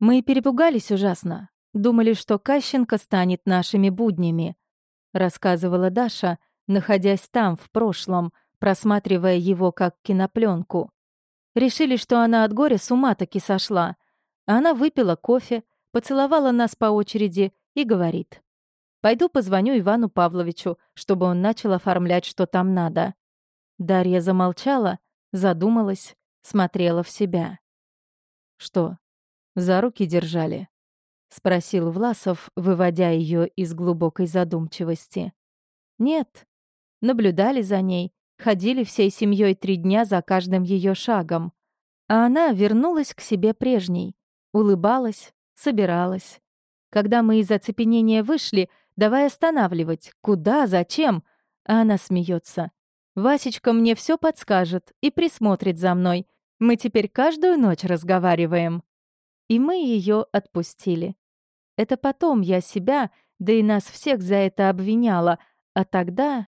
Мы перепугались ужасно. Думали, что Кащенко станет нашими буднями, рассказывала Даша, находясь там, в прошлом, просматривая его как кинопленку. Решили, что она от горя с ума таки сошла. Она выпила кофе, поцеловала нас по очереди и говорит. «Пойду позвоню Ивану Павловичу, чтобы он начал оформлять, что там надо». Дарья замолчала, задумалась, смотрела в себя. «Что, за руки держали?» — спросил Власов, выводя ее из глубокой задумчивости. «Нет. Наблюдали за ней, ходили всей семьей три дня за каждым ее шагом. А она вернулась к себе прежней, улыбалась, собиралась. Когда мы из оцепенения вышли, давай останавливать, куда, зачем, а она смеется. Васечка мне все подскажет и присмотрит за мной. Мы теперь каждую ночь разговариваем. И мы ее отпустили. Это потом я себя, да и нас всех за это обвиняла, а тогда